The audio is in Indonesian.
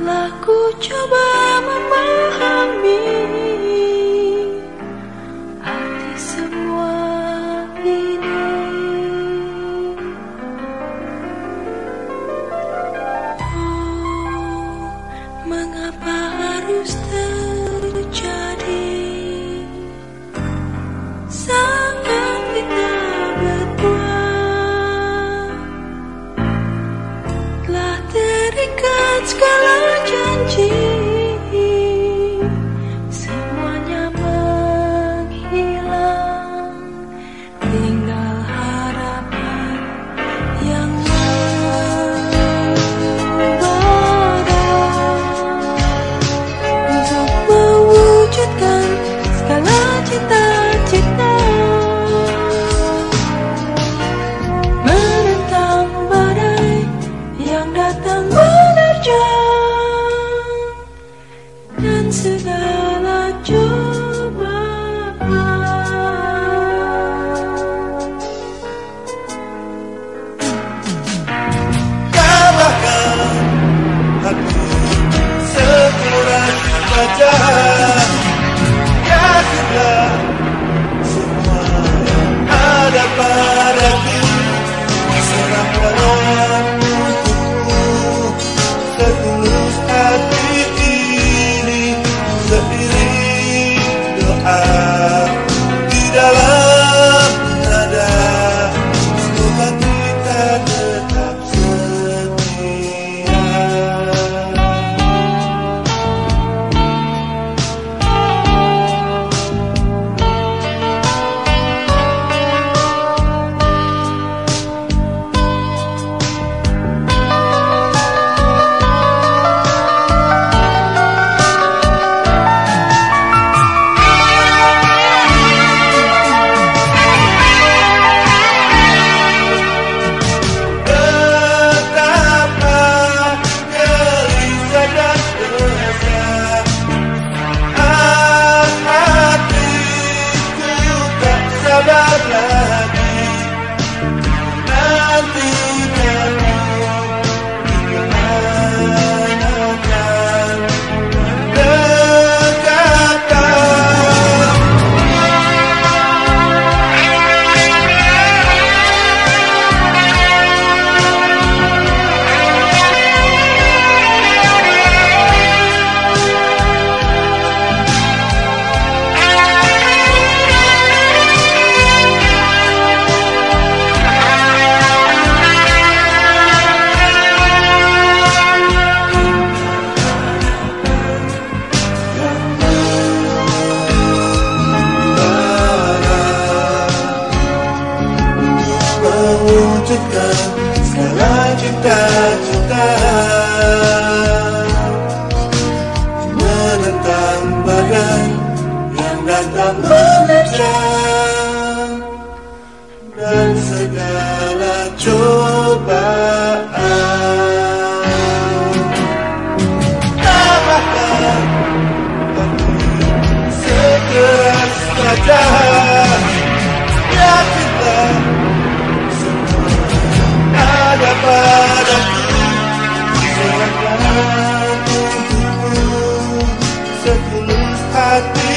telah ku coba memahami arti semua ini. Oh, mengapa harus terjadi? Sangat tidak berbuat. Telah terikat segala 全记。Cita-cita menentang yang datang dan segala cobaan. Wajah